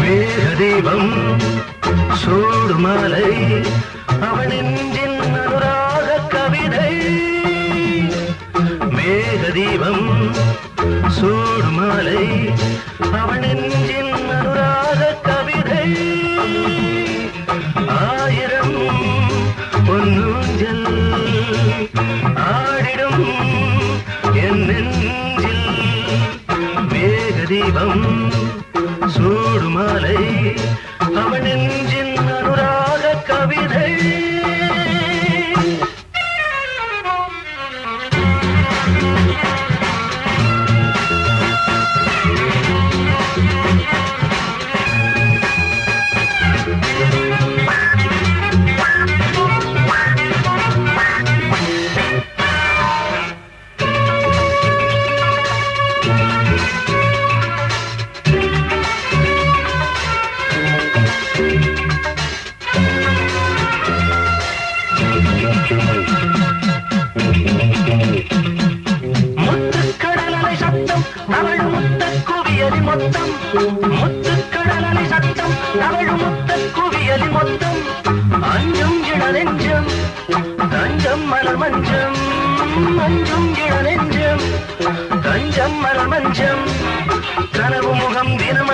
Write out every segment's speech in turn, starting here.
மேகதீபம் சூடு மாலை மாலை சூடுமாலை நெஞ்சின் அனுராக கவிதை. ஆயிரம் பொன்னூஞ்சல் ஆடிடும் என் நெஞ்சில் மேகதீபம் சூடு மாலை முத்துக்கடலலை சத்தம் அவள் முத்த குவியலி மொத்தம். முத்துக்கடலலை சத்தம் அவள் முத்த குவியலி மொத்தம். அஞ்சும் இளநெஞ்சம் தஞ்சம் மலர் அஞ்சும் இளநெஞ்சம் தஞ்சம் கனவு முகம் தினம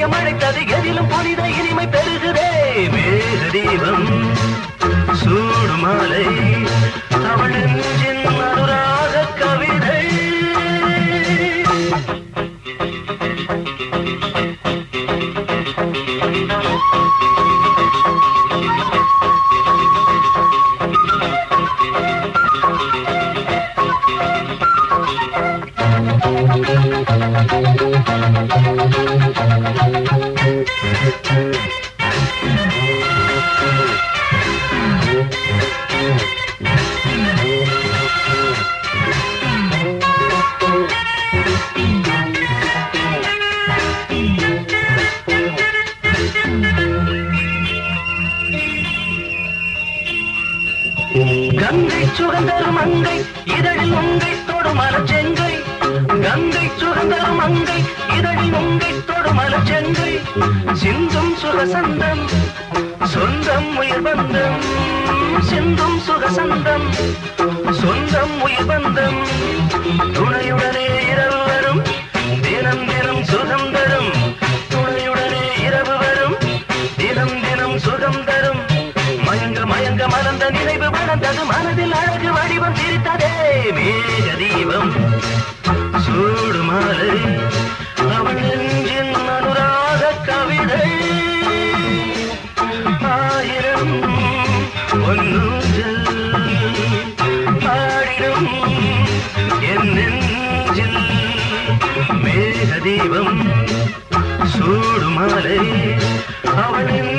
இதயம் அழைத்தது. எதிலும் புனித இனிமை பெறுகிறே. மேக தீபம் சூடு மாலை அவள் கங்கை சுகந்தரும் அங்கை இதழில் உங்கை தொடும் அலச்செங்கை கங்கை சுகந்தரும் மங்கை இதழி மங்கை தொடுமல செங்கை சிந்தும் சுகசந்தம் சொந்தம் உயிர் பந்தம் சிந்தும் சுகசந்தம் சொந்தம் உயிர் பந்தம் நினைவு வளர்ந்தது மனதில் அழகு வடிவம் சிரித்ததே மேக தீபம் சூடு மாலை அவள் நெஞ்சின் அனுராக கவிதை. ஆயிரம் பொன்னூஞ்சல் ஆடிடும் என் நெஞ்சில் மேக தீபம் சூடு மாலை அவளின்